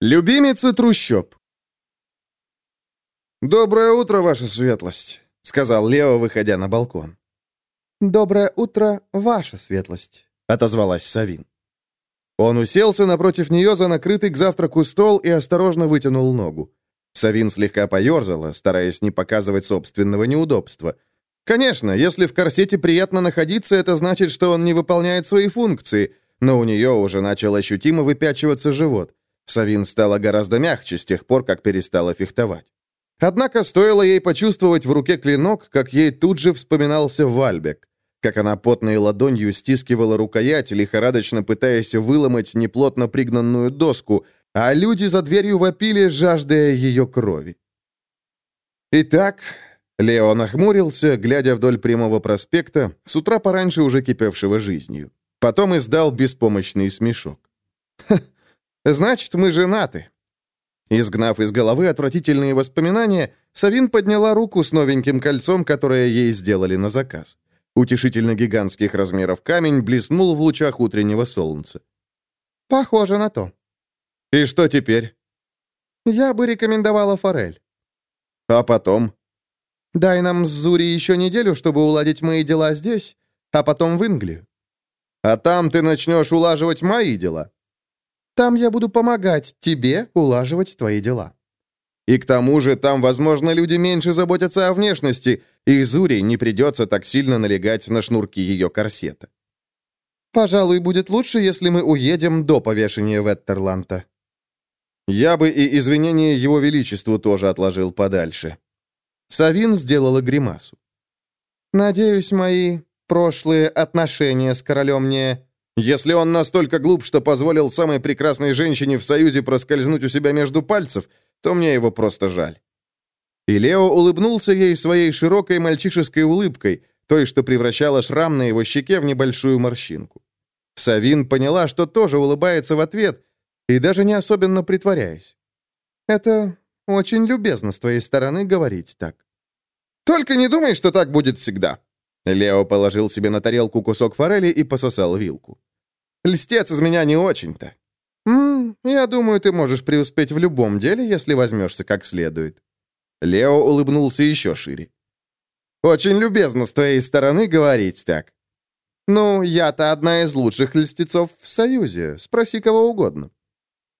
Любимица трущоб. «Доброе утро, ваша светлость», — сказал Лео, выходя на балкон. «Доброе утро, ваша светлость», — отозвалась Савин. Он уселся напротив нее за накрытый к завтраку стол и осторожно вытянул ногу. Савин слегка поерзала, стараясь не показывать собственного неудобства. Конечно, если в корсете приятно находиться, это значит, что он не выполняет свои функции, но у нее уже начал ощутимо выпячиваться живот. Савин стала гораздо мягче с тех пор, как перестала фехтовать. Однако стоило ей почувствовать в руке клинок, как ей тут же вспоминался Вальбек, как она потной ладонью стискивала рукоять, лихорадочно пытаясь выломать неплотно пригнанную доску, а люди за дверью вопили, жаждая ее крови. Итак, Лео нахмурился, глядя вдоль прямого проспекта, с утра пораньше уже кипевшего жизнью. Потом издал беспомощный смешок. «Ха, значит, мы женаты». Изгнав из головы отвратительные воспоминания, Савин подняла руку с новеньким кольцом, которое ей сделали на заказ. Утешительно гигантских размеров камень блеснул в лучах утреннего солнца. «Похоже на то», «И что теперь?» «Я бы рекомендовала форель». «А потом?» «Дай нам с Зури еще неделю, чтобы уладить мои дела здесь, а потом в Инглию». «А там ты начнешь улаживать мои дела». «Там я буду помогать тебе улаживать твои дела». «И к тому же там, возможно, люди меньше заботятся о внешности, и Зури не придется так сильно налегать на шнурки ее корсета». «Пожалуй, будет лучше, если мы уедем до повешения Веттерланта». Я бы и извинения его величеству тоже отложил подальше. Савин сделала гримасу. «Надеюсь, мои прошлые отношения с королем не...» «Если он настолько глуп, что позволил самой прекрасной женщине в Союзе проскользнуть у себя между пальцев, то мне его просто жаль». И Лео улыбнулся ей своей широкой мальчишеской улыбкой, той, что превращала шрам на его щеке в небольшую морщинку. Савин поняла, что тоже улыбается в ответ, и даже не особенно притворяясь. «Это очень любезно с твоей стороны говорить так». «Только не думай, что так будет всегда». Лео положил себе на тарелку кусок форели и пососал вилку. «Льстец из меня не очень-то». «Ммм, я думаю, ты можешь преуспеть в любом деле, если возьмешься как следует». Лео улыбнулся еще шире. «Очень любезно с твоей стороны говорить так». «Ну, я-то одна из лучших льстецов в Союзе. Спроси кого угодно».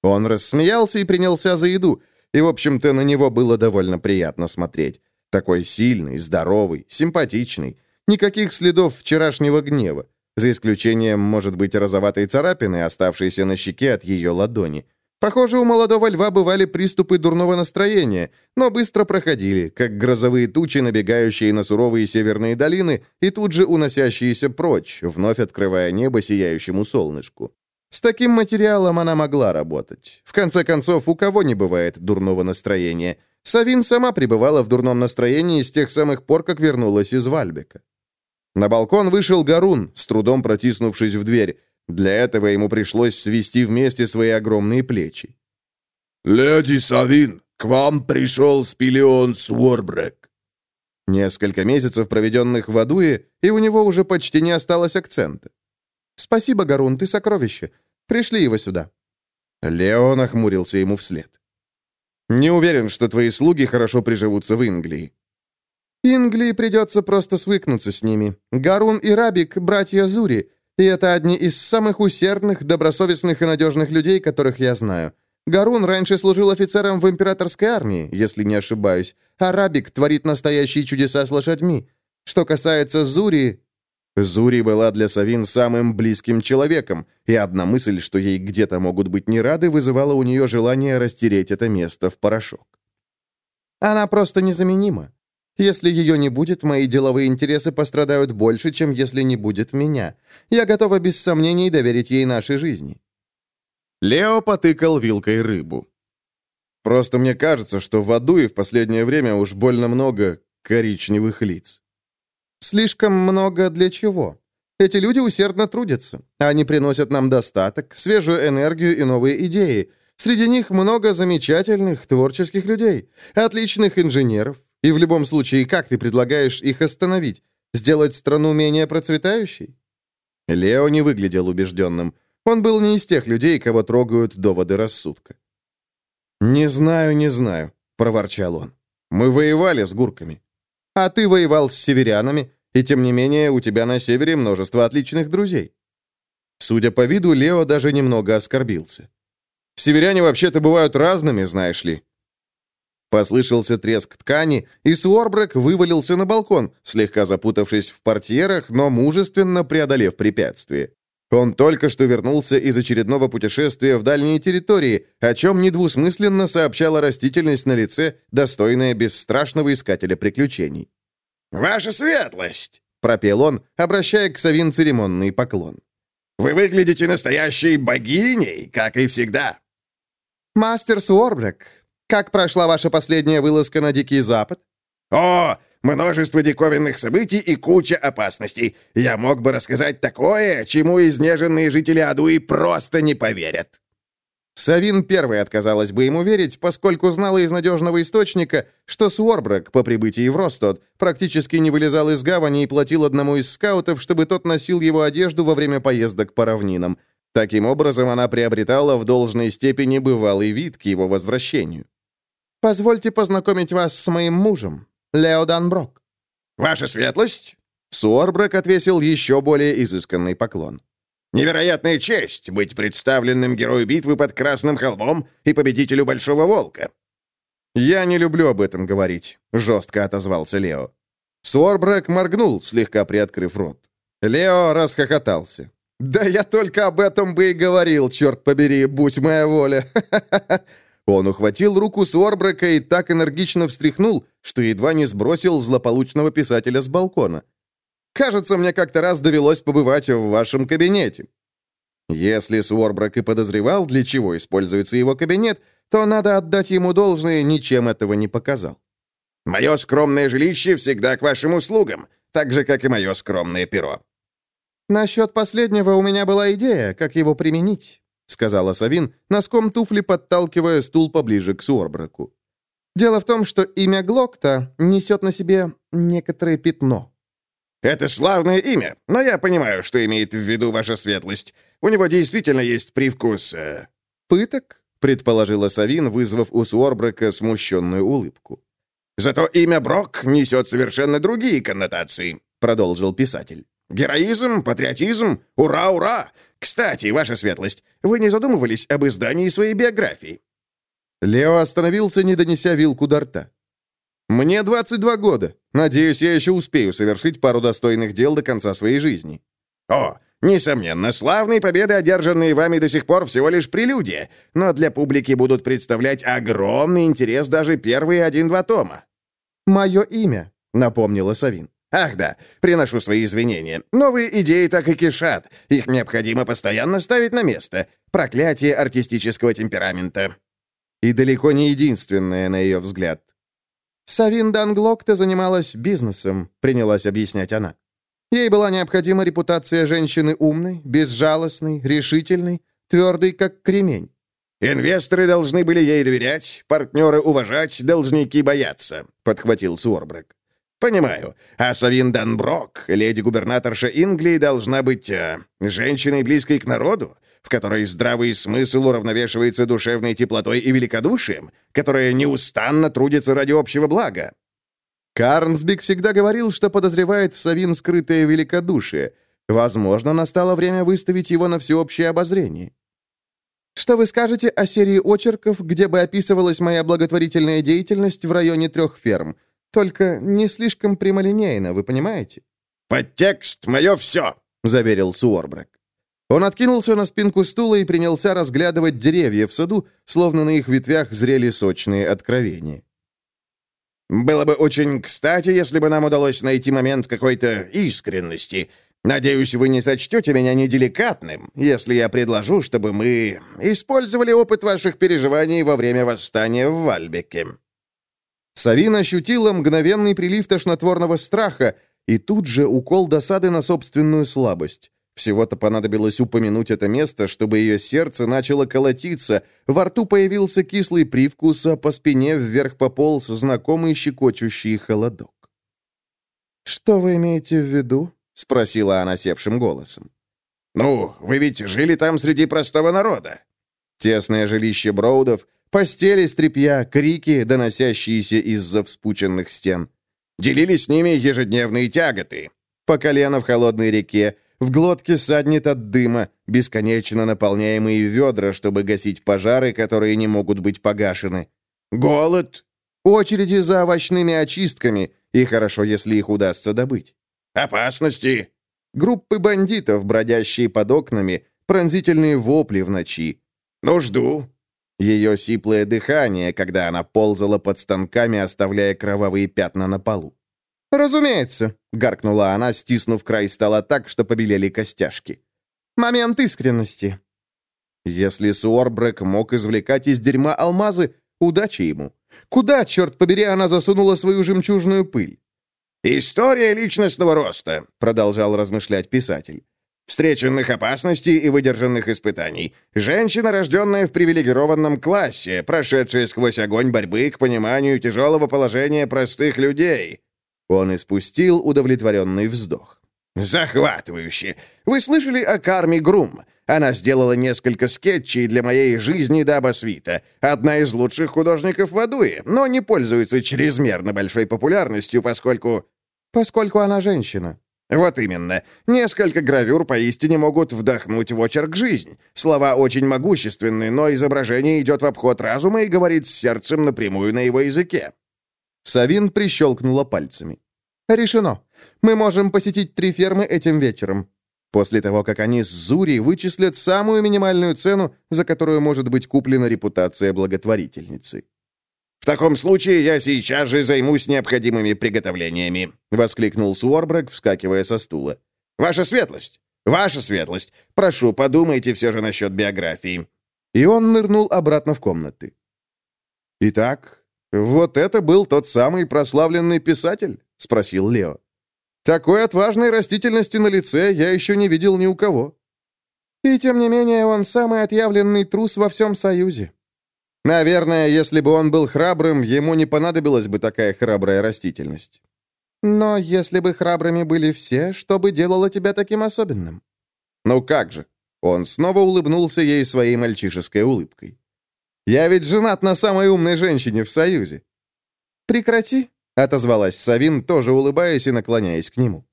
Он рассмеялся и принялся за еду, и, в общем-то, на него было довольно приятно смотреть. Такой сильный, здоровый, симпатичный. Никаких следов вчерашнего гнева, за исключением, может быть, розоватой царапины, оставшейся на щеке от ее ладони. Похоже, у молодого льва бывали приступы дурного настроения, но быстро проходили, как грозовые тучи, набегающие на суровые северные долины и тут же уносящиеся прочь, вновь открывая небо сияющему солнышку. С таким материалом она могла работать. В конце концов, у кого не бывает дурного настроения? Савин сама пребывала в дурном настроении с тех самых пор, как вернулась из Вальбека. На балкон вышел Гарун, с трудом протиснувшись в дверь. Для этого ему пришлось свести вместе свои огромные плечи. «Леди Савин, к вам пришел Спилион Суорбрек». Несколько месяцев, проведенных в Адуе, и у него уже почти не осталось акцента. «Спасибо, Гарун, ты сокровище. Пришли его сюда». Лео нахмурился ему вслед. «Не уверен, что твои слуги хорошо приживутся в Инглии». «Инглии придется просто свыкнуться с ними. Гарун и Рабик — братья Зури, и это одни из самых усердных, добросовестных и надежных людей, которых я знаю. Гарун раньше служил офицером в императорской армии, если не ошибаюсь, а Рабик творит настоящие чудеса с лошадьми. Что касается Зури, Зури была для Савин самым близким человеком, и одна мысль, что ей где-то могут быть не рады, вызывала у нее желание растереть это место в порошок. «Она просто незаменима. Если ее не будет, мои деловые интересы пострадают больше, чем если не будет меня. Я готова без сомнений доверить ей нашей жизни». Лео потыкал вилкой рыбу. «Просто мне кажется, что в аду и в последнее время уж больно много коричневых лиц». Слишком много для чего? Эти люди усердно трудятся. Они приносят нам достаток, свежую энергию и новые идеи. Среди них много замечательных творческих людей, отличных инженеров. И в любом случае, как ты предлагаешь их остановить? Сделать страну менее процветающей? Лео не выглядел убежденным. Он был не из тех людей, кого трогают доводы рассудка. «Не знаю, не знаю», — проворчал он. «Мы воевали с гурками. А ты воевал с северянами, и тем не менее у тебя на севере множество отличных друзей». Судя по виду, Лео даже немного оскорбился. «Северяне вообще-то бывают разными, знаешь ли». Послышался треск ткани, и Суорбрек вывалился на балкон, слегка запутавшись в портьерах, но мужественно преодолев препятствие. Он только что вернулся из очередного путешествия в дальние территории, о чем недвусмысленно сообщала растительность на лице, достойная бесстрашного искателя приключений. «Ваша светлость!» — пропел он, обращая к Савин церемонный поклон. «Вы выглядите настоящей богиней, как и всегда!» «Мастер Суорбрек, как прошла ваша последняя вылазка на Дикий Запад?» «О, Множество диковинных событий и куча опасностей. Я мог бы рассказать такое, чему изнеженные жители Адуи просто не поверят». Савин первой отказалась бы ему верить, поскольку знала из надежного источника, что Суорбрак по прибытии в Ростод практически не вылезал из гавани и платил одному из скаутов, чтобы тот носил его одежду во время поездок по равнинам. Таким образом, она приобретала в должной степени бывалый вид к его возвращению. «Позвольте познакомить вас с моим мужем. Лео Данброк». «Ваша светлость?» Суорбрак отвесил еще более изысканный поклон. «Невероятная честь быть представленным герою битвы под Красным холмом и победителю Большого Волка». «Я не люблю об этом говорить», — жестко отозвался Лео. Суорбрак моргнул, слегка приоткрыв рот. Лео расхохотался. «Да я только об этом бы и говорил, черт побери, будь моя воля!» Он ухватил руку Суорбрека и так энергично встряхнул, что едва не сбросил злополучного писателя с балкона. «Кажется, мне как-то раз довелось побывать в вашем кабинете». Если Суорбрек и подозревал, для чего используется его кабинет, то надо отдать ему должное, ничем этого не показал. «Мое скромное жилище всегда к вашим услугам, так же, как и мое скромное перо». «Насчет последнего у меня была идея, как его применить». — сказала Савин, носком туфли подталкивая стул поближе к Суорбраку. «Дело в том, что имя Глокта несет на себе некоторое пятно». «Это славное имя, но я понимаю, что имеет в виду ваша светлость. У него действительно есть привкус...» э... «Пыток?» — предположила Савин, вызвав у Суорбрака смущенную улыбку. «Зато имя Брок несет совершенно другие коннотации», — продолжил писатель. «Героизм, патриотизм, ура-ура! Кстати, ваша светлость, вы не задумывались об издании своей биографии?» Лео остановился, не донеся вилку до рта. «Мне 22 года. Надеюсь, я еще успею совершить пару достойных дел до конца своей жизни». «О, несомненно, славные победы, одержанные вами до сих пор, всего лишь прелюдия, но для публики будут представлять огромный интерес даже первые один-два тома». «Мое имя», — напомнила Савин. Ах да, приношу свои извинения. Новые идеи так и кишат. Их необходимо постоянно ставить на место. Проклятие артистического темперамента. И далеко не единственное, на ее взгляд. Савин Данглокта занималась бизнесом, принялась объяснять она. Ей была необходима репутация женщины умной, безжалостной, решительной, твердой, как кремень. «Инвесторы должны были ей доверять, партнеры уважать, должники бояться», — подхватил Суорбрек. «Понимаю. А Савин Данброк, леди-губернаторша Инглии, должна быть э, женщиной, близкой к народу, в которой здравый смысл уравновешивается душевной теплотой и великодушием, которая неустанно трудится ради общего блага». Карнсбик всегда говорил, что подозревает в Савин скрытое великодушие. Возможно, настало время выставить его на всеобщее обозрение. Что вы скажете о серии очерков, где бы описывалась моя благотворительная деятельность в районе трех ферм – только не слишком прямолинейно, вы понимаете?» «Подтекст — мое все», — заверил Суорбрек. Он откинулся на спинку стула и принялся разглядывать деревья в саду, словно на их ветвях зрели сочные откровения. «Было бы очень кстати, если бы нам удалось найти момент какой-то искренности. Надеюсь, вы не сочтете меня неделикатным, если я предложу, чтобы мы использовали опыт ваших переживаний во время восстания в Вальбеке». Савин ощутила мгновенный прилив тошнотворного страха и тут же укол досады на собственную слабость. Всего-то понадобилось упомянуть это место, чтобы ее сердце начало колотиться, во рту появился кислый привкус, а по спине вверх пополз знакомый щекочущий холодок. «Что вы имеете в виду?» — спросила она севшим голосом. «Ну, вы ведь жили там среди простого народа». Тесное жилище Броудов Постели с тряпья, крики, доносящиеся из-за вспученных стен. Делили с ними ежедневные тяготы. По колено в холодной реке, в глотке саднет от дыма, бесконечно наполняемые ведра, чтобы гасить пожары, которые не могут быть погашены. Голод. Очереди за овощными очистками, и хорошо, если их удастся добыть. Опасности. Группы бандитов, бродящие под окнами, пронзительные вопли в ночи. Нужду. Ее сиплое дыхание, когда она ползала под станками, оставляя кровавые пятна на полу. «Разумеется», — гаркнула она, стиснув край стола так, что побелели костяшки. «Момент искренности». Если Суорбрек мог извлекать из дерьма алмазы, удачи ему. Куда, черт побери, она засунула свою жемчужную пыль? «История личностного роста», — продолжал размышлять писатель. «Встреченных опасностей и выдержанных испытаний. Женщина, рожденная в привилегированном классе, прошедшая сквозь огонь борьбы к пониманию тяжелого положения простых людей». Он испустил удовлетворенный вздох. «Захватывающе! Вы слышали о Карме Грум? Она сделала несколько скетчей для моей жизни Даба Свита. Одна из лучших художников в Адуе, но не пользуется чрезмерно большой популярностью, поскольку... Поскольку она женщина. Вот именно. Несколько гравюр поистине могут вдохнуть в очерк жизнь. Слова очень могущественны, но изображение идет в обход разума и говорит с сердцем напрямую на его языке. Савин прищелкнула пальцами. «Решено. Мы можем посетить три фермы этим вечером. После того, как они с Зури вычислят самую минимальную цену, за которую может быть куплена репутация благотворительницы. «В таком случае я сейчас же займусь необходимыми приготовлениями», — воскликнул Суорбрек, вскакивая со стула. «Ваша светлость! Ваша светлость! Прошу, подумайте все же насчет биографии». И он нырнул обратно в комнаты. «Итак, вот это был тот самый прославленный писатель?» — спросил Лео. Такой отважной растительности на лице я еще не видел ни у кого. И тем не менее он самый отъявленный трус во всем Союзе. Наверное, если бы он был храбрым, ему не понадобилась бы такая храбрая растительность. Но если бы храбрыми были все, что бы делало тебя таким особенным? Ну как же? Он снова улыбнулся ей своей мальчишеской улыбкой. «Я ведь женат на самой умной женщине в Союзе». «Прекрати», отозвалась Савин, тоже улыбаясь и наклоняясь к нему.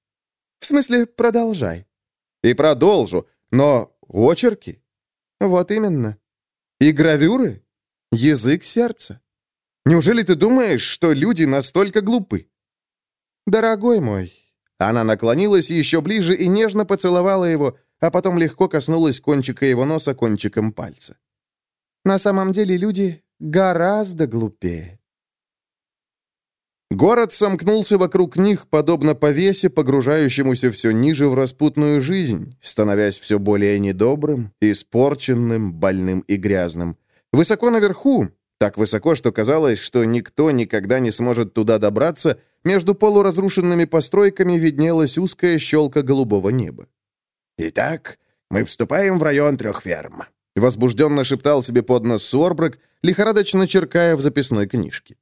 «В смысле, продолжай». «И продолжу, но очерки?» «Вот именно. И гравюры? Язык сердца. Неужели ты думаешь, что люди настолько глупы?» «Дорогой мой». Она наклонилась еще ближе и нежно поцеловала его, а потом легко коснулась кончика его носа кончиком пальца. «На самом деле люди гораздо глупее». Город сомкнулся вокруг них, подобно повесе, погружающемуся все ниже в распутную жизнь, становясь все более недобрым, испорченным, больным и грязным. Высоко наверху, так высоко, что казалось, что никто никогда не сможет туда добраться, между полуразрушенными постройками виднелась узкая щелка голубого неба. «Итак, мы вступаем в район трех ферм», — возбужденно шептал себе под нос Сорбрак, лихорадочно черкая в записной книжке.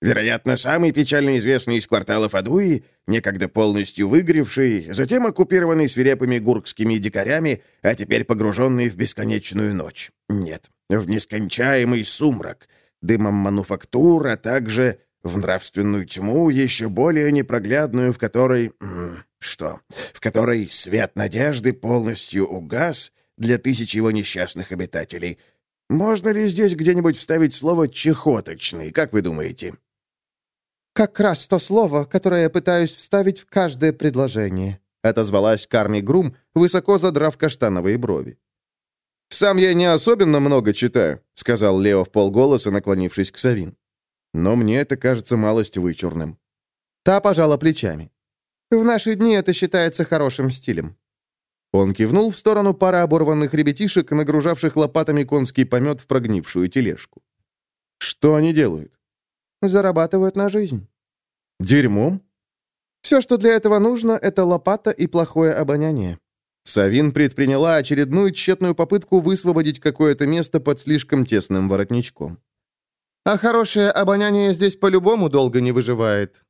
Вероятно, самый печально известный из кварталов Адуи, некогда полностью выгоревший, затем оккупированный свирепыми гуркскими дикарями, а теперь погруженный в бесконечную ночь. Нет, в нескончаемый сумрак, дымом мануфактур, а также в нравственную тьму, еще более непроглядную, в которой... Что? В которой свет надежды полностью угас для тысяч его несчастных обитателей. Можно ли здесь где-нибудь вставить слово «чехоточный», как вы думаете? «Как раз то слово, которое я пытаюсь вставить в каждое предложение», отозвалась Карми Грум, высоко задрав каштановые брови. «Сам я не особенно много читаю», — сказал Лео в полголоса, наклонившись к Савин. «Но мне это кажется малость вычурным». Та пожала плечами. «В наши дни это считается хорошим стилем». Он кивнул в сторону пары оборванных ребятишек, нагружавших лопатами конский помет в прогнившую тележку. «Что они делают?» «Зарабатывают на жизнь». Дерьмом? Все, что для этого нужно, это лопата и плохое обоняние. Савин предприняла очередную тщетную попытку высвободить какое-то место под слишком тесным воротничком. А хорошее обоняние здесь по-любому долго не выживает.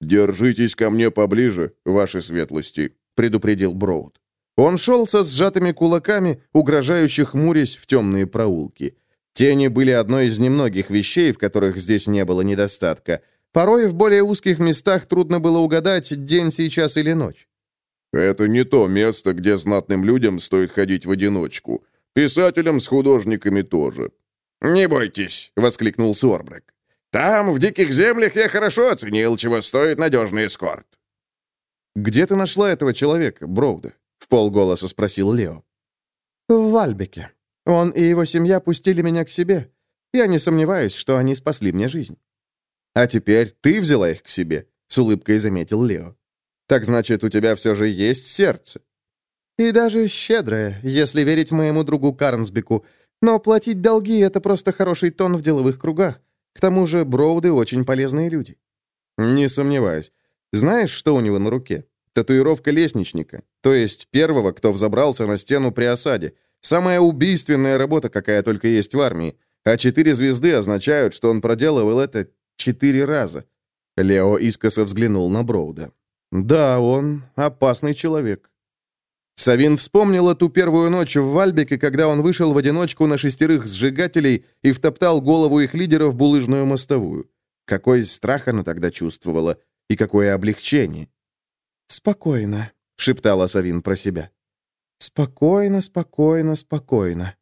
«Держитесь ко мне поближе, ваши светлости», — предупредил Броуд. Он шел со сжатыми кулаками, угрожающе хмурясь в темные проулки. Тени были одной из немногих вещей, в которых здесь не было недостатка. Порой в более узких местах трудно было угадать, день сейчас или ночь. «Это не то место, где знатным людям стоит ходить в одиночку. Писателям с художниками тоже». «Не бойтесь», — воскликнул Сорбрек. «Там, в диких землях, я хорошо оценил, чего стоит надежный эскорт». «Где ты нашла этого человека, Броуда?» — в полголоса спросил Лео. «В Вальбеке. Он и его семья пустили меня к себе. Я не сомневаюсь, что они спасли мне жизнь». «А теперь ты взяла их к себе», — с улыбкой заметил Лео. «Так значит, у тебя все же есть сердце?» «И даже щедрое, если верить моему другу Карнсбеку. Но платить долги — это просто хороший тон в деловых кругах. К тому же Броуды очень полезные люди». «Не сомневаюсь. Знаешь, что у него на руке? Татуировка лестничника, то есть первого, кто взобрался на стену при осаде. Самая убийственная работа, какая только есть в армии. А четыре звезды означают, что он проделывал это четыре раза. Лео искоса взглянул на Броуда. Да, он опасный человек. Савин вспомнил эту первую ночь в Вальбеке, когда он вышел в одиночку на шестерых сжигателей и втоптал голову их лидера в булыжную мостовую. Какой страх она тогда чувствовала, и какое облегчение. «Спокойно», — шептала Савин про себя. «Спокойно, спокойно, спокойно».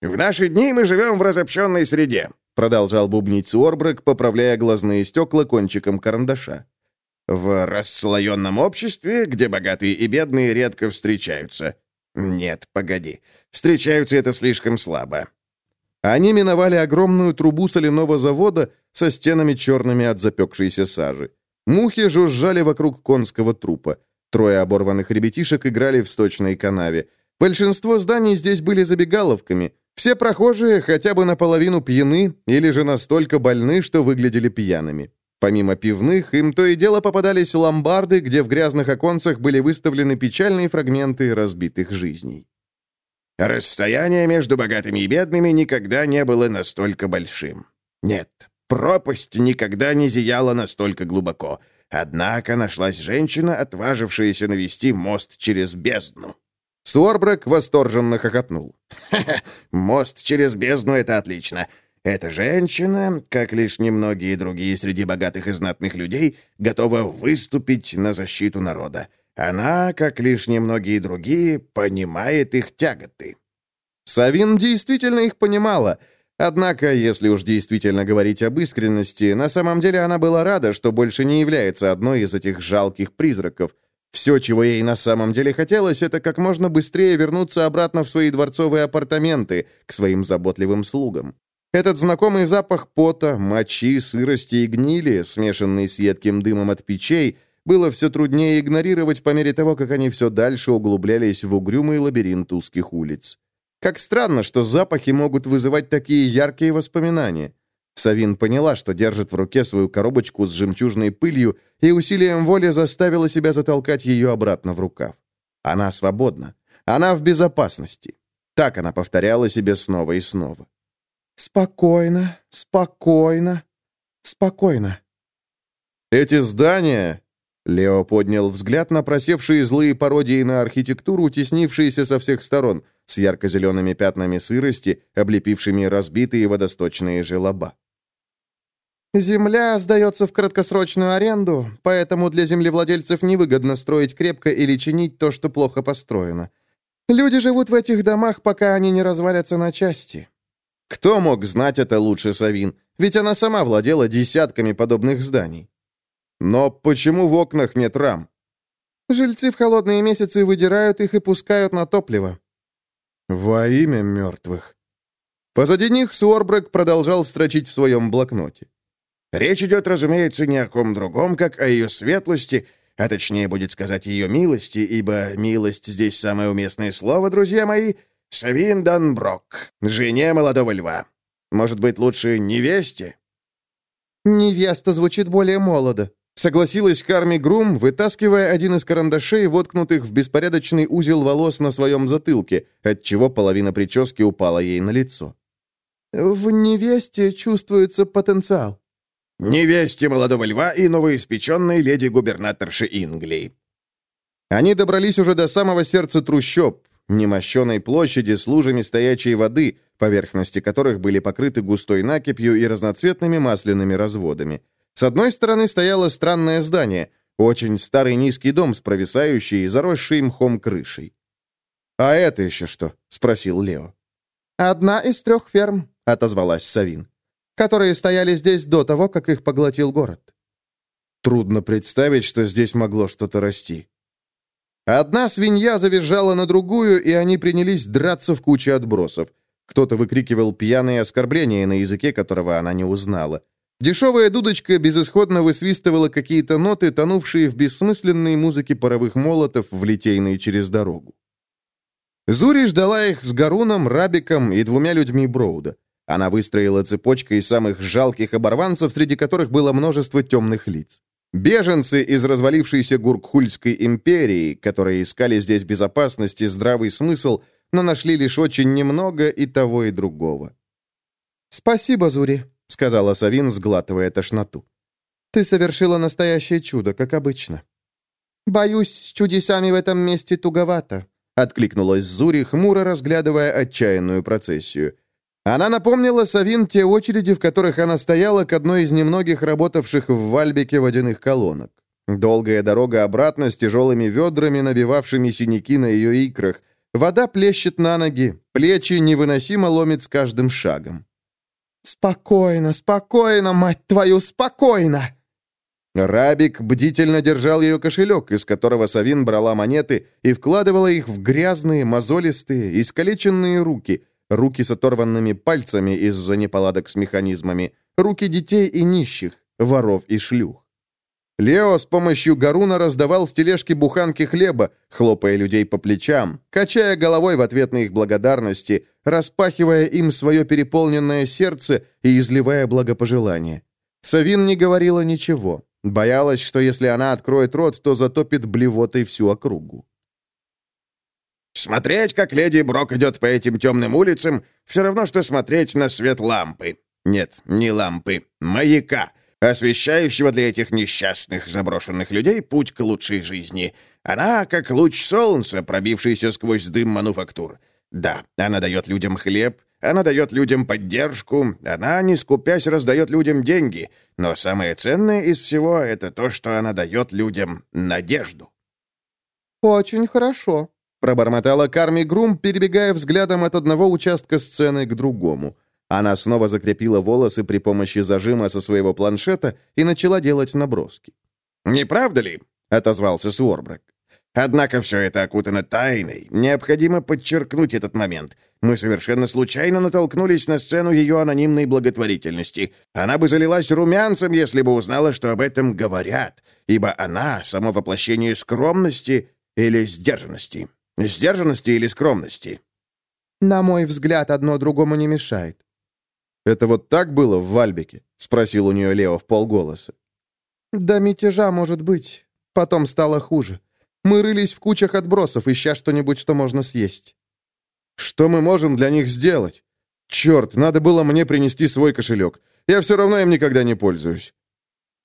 «В наши дни мы живем в разобщенной среде», — продолжал бубнить Суорбрек, поправляя глазные стекла кончиком карандаша. «В расслоенном обществе, где богатые и бедные редко встречаются. Нет, погоди, встречаются это слишком слабо». Они миновали огромную трубу соляного завода со стенами черными от запекшейся сажи. Мухи жужжали вокруг конского трупа. Трое оборванных ребятишек играли в сточной канаве. Большинство зданий здесь были забегаловками. Все прохожие хотя бы наполовину пьяны или же настолько больны, что выглядели пьяными. Помимо пивных, им то и дело попадались ломбарды, где в грязных оконцах были выставлены печальные фрагменты разбитых жизней. Расстояние между богатыми и бедными никогда не было настолько большим. Нет, Пропасть никогда не зияла настолько глубоко. Однако нашлась женщина, отважившаяся навести мост через бездну. Суорбрак восторженно хохотнул. «Ха-ха! Мост через бездну — это отлично. Эта женщина, как лишь немногие другие среди богатых и знатных людей, готова выступить на защиту народа. Она, как лишь немногие другие, понимает их тяготы». Савин действительно их понимала — Однако, если уж действительно говорить об искренности, на самом деле она была рада, что больше не является одной из этих жалких призраков. Все, чего ей на самом деле хотелось, это как можно быстрее вернуться обратно в свои дворцовые апартаменты, к своим заботливым слугам. Этот знакомый запах пота, мочи, сырости и гнили, смешанный с едким дымом от печей, было все труднее игнорировать по мере того, как они все дальше углублялись в угрюмый лабиринт узких улиц. Как странно, что запахи могут вызывать такие яркие воспоминания. Савин поняла, что держит в руке свою коробочку с жемчужной пылью и усилием воли заставила себя затолкать ее обратно в рукав. Она свободна. Она в безопасности. Так она повторяла себе снова и снова. «Спокойно, спокойно, спокойно». Эти здания, Лео поднял взгляд на просевшие злые пародии на архитектуру, теснившиеся со всех сторон, с ярко-зелеными пятнами сырости, облепившими разбитые водосточные желоба. «Земля сдается в краткосрочную аренду, поэтому для землевладельцев невыгодно строить крепко или чинить то, что плохо построено. Люди живут в этих домах, пока они не развалятся на части». Кто мог знать это лучше Савин? Ведь она сама владела десятками подобных зданий. Но почему в окнах нет рам? Жильцы в холодные месяцы выдирают их и пускают на топливо. Во имя мертвых. Позади них Суорбрек продолжал строчить в своем блокноте. Речь идет, разумеется, не о ком другом, как о ее светлости, а точнее будет сказать ее милости, ибо милость здесь самое уместное слово, друзья мои, Савин Данброк, жене молодого льва. Может быть, лучше невесте? Невеста звучит более молодо, Согласилась Карми Грум, вытаскивая один из карандашей, воткнутых в беспорядочный узел волос на своем затылке, отчего половина прически упала ей на лицо. «В невесте чувствуется потенциал». «Невесте молодого льва и новоиспеченной леди-губернаторши Ингли». Они добрались уже до самого сердца трущоб, немощенной площади с лужами стоячей воды, поверхности которых были покрыты густой накипью и разноцветными масляными разводами. С одной стороны стояло странное здание, очень старый низкий дом с провисающей и заросшей мхом крышей. «А это еще что?» — спросил Лео. «Одна из трех ферм», — отозвалась Савин, «которые стояли здесь до того, как их поглотил город». Трудно представить, что здесь могло что-то расти. Одна свинья завизжала на другую, и они принялись драться в куче отбросов. Кто-то выкрикивал пьяные оскорбления на языке, которого она не узнала. Дешевая дудочка безысходно высвистывала какие-то ноты, тонувшие в бессмысленной музыке паровых молотов, влетейной через дорогу. Зури ждала их с Гаруном, Рабиком и двумя людьми Броуда. Она выстроила цепочкой самых жалких оборванцев, среди которых было множество темных лиц. Беженцы из развалившейся Гуркхульской империи, которые искали здесь безопасность и здравый смысл, но нашли лишь очень немного и того, и другого. «Спасибо, Зури», — сказала Савин, сглатывая тошноту. «Ты совершила настоящее чудо, как обычно». «Боюсь, с чудесами в этом месте туговато», — откликнулась Зури, хмуро разглядывая отчаянную процессию. Она напомнила Савин те очереди, в которых она стояла к одной из немногих работавших в Вальбеке водяных колонок. Долгая дорога обратно с тяжелыми ведрами, набивавшими синяки на ее икрах. Вода плещет на ноги, плечи невыносимо ломит с каждым шагом. «Спокойно, спокойно, мать твою, спокойно!» Рабик бдительно держал ее кошелек, из которого Савин брала монеты и вкладывала их в грязные, мозолистые, искалеченные руки — руки с оторванными пальцами из-за неполадок с механизмами, руки детей и нищих, воров и шлюх. Лео с помощью Гаруна раздавал с тележки буханки хлеба, хлопая людей по плечам, качая головой в ответ на их благодарности, распахивая им свое переполненное сердце и изливая благопожелания. Савин не говорила ничего, боялась, что если она откроет рот, то затопит блевотой всю округу. Смотреть, как леди Брок идет по этим темным улицам, все равно, что смотреть на свет лампы. Нет, не лампы, маяка, освещающего для этих несчастных заброшенных людей путь к лучшей жизни. Она как луч солнца, пробившийся сквозь дым мануфактур. Да, она дает людям хлеб, она дает людям поддержку, она, не скупясь, раздает людям деньги. Но самое ценное из всего — это то, что она дает людям надежду. «Очень хорошо», Пробормотала Карми Грум, перебегая взглядом от одного участка сцены к другому. Она снова закрепила волосы при помощи зажима со своего планшета и начала делать наброски. «Не правда ли?» — отозвался Суорбрак. «Однако все это окутано тайной. Необходимо подчеркнуть этот момент. Мы совершенно случайно натолкнулись на сцену ее анонимной благотворительности. Она бы залилась румянцем, если бы узнала, что об этом говорят, ибо она — само воплощение скромности или сдержанности. Сдержанности или скромности? На мой взгляд, одно другому не мешает. «Это вот так было в Вальбеке?» — спросил у нее Лео в полголоса. «До мятежа, может быть. Потом стало хуже. Мы рылись в кучах отбросов, ища что-нибудь, что можно съесть». «Что мы можем для них сделать? Черт, надо было мне принести свой кошелек. Я все равно им никогда не пользуюсь».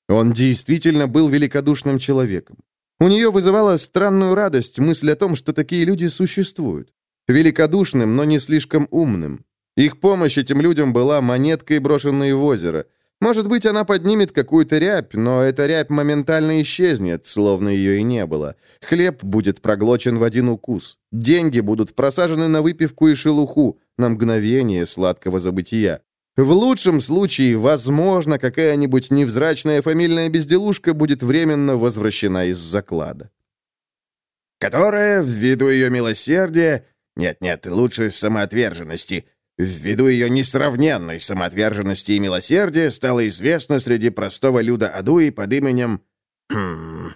Он действительно был великодушным человеком. У нее вызывала странную радость мысль о том, что такие люди существуют. Великодушным, но не слишком умным. Их помощь этим людям была монеткой, брошенной в озеро. Может быть, она поднимет какую-то рябь, но эта рябь моментально исчезнет, словно ее и не было. Хлеб будет проглочен в один укус. Деньги будут просажены на выпивку и шелуху, на мгновение сладкого забытия. В лучшем случае, возможно, какая-нибудь невзрачная фамильная безделушка будет временно возвращена из заклада. Которая, ввиду ее милосердия... Нет-нет, лучше самоотверженности. Ввиду ее несравненной самоотверженности и милосердия стала известна среди простого люда Адуи под именем... Хм...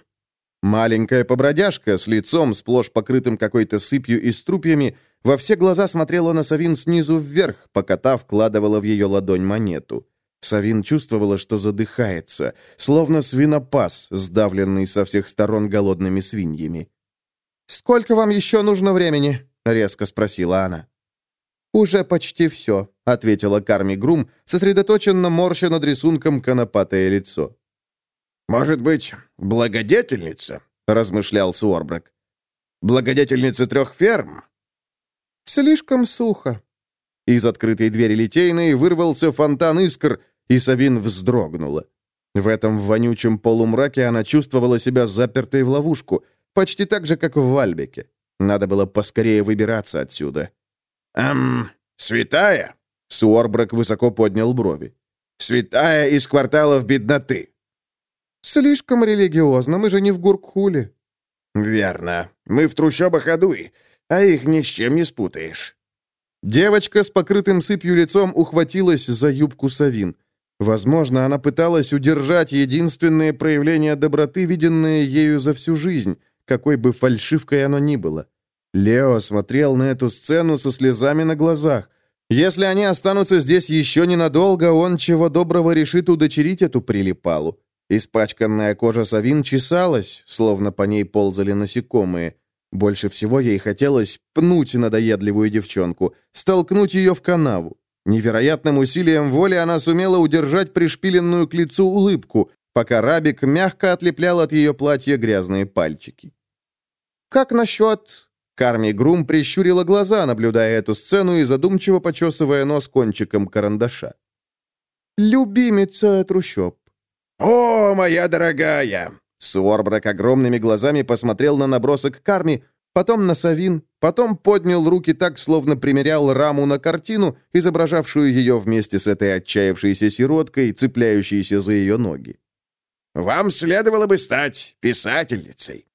Маленькая побродяжка с лицом, сплошь покрытым какой-то сыпью и струпьями, во все глаза смотрела на Савин снизу вверх, пока та вкладывала в ее ладонь монету. Савин чувствовала, что задыхается, словно свинопас, сдавленный со всех сторон голодными свиньями. «Сколько вам еще нужно времени?» — резко спросила она. «Уже почти все», — ответила Карми Грум, сосредоточенно морща над рисунком конопатое лицо. «Может быть, благодетельница?» — размышлял Суорбрак. «Благодетельница трех ферм? «Слишком сухо». Из открытой двери литейной вырвался фонтан искр, и Савин вздрогнула. В этом вонючем полумраке она чувствовала себя запертой в ловушку, почти так же, как в Вальбеке. Надо было поскорее выбираться отсюда. «Эм, святая?» Суорбрак высоко поднял брови. «Святая из кварталов бедноты». «Слишком религиозно, мы же не в Гуркхуле». «Верно. Мы в трущобах Адуи, а их ни с чем не спутаешь». Девочка с покрытым сыпью лицом ухватилась за юбку Савин. Возможно, она пыталась удержать единственное проявление доброты, виденное ею за всю жизнь, какой бы фальшивкой оно ни было. Лео смотрел на эту сцену со слезами на глазах. Если они останутся здесь еще ненадолго, он чего доброго решит удочерить эту прилипалу. Испачканная кожа Савин чесалась, словно по ней ползали насекомые. Больше всего ей хотелось пнуть надоедливую девчонку, столкнуть ее в канаву. Невероятным усилием воли она сумела удержать пришпиленную к лицу улыбку, пока Рабик мягко отлеплял от ее платья грязные пальчики. «Как насчет...» Карми Грум прищурила глаза, наблюдая эту сцену и задумчиво почесывая нос кончиком карандаша. «Любимица трущоб». «О, моя дорогая!» Суорбрак огромными глазами посмотрел на набросок Карми, потом на Савин, потом поднял руки так, словно примерял раму на картину, изображавшую ее вместе с этой отчаявшейся сироткой, цепляющейся за ее ноги. «Вам следовало бы стать писательницей».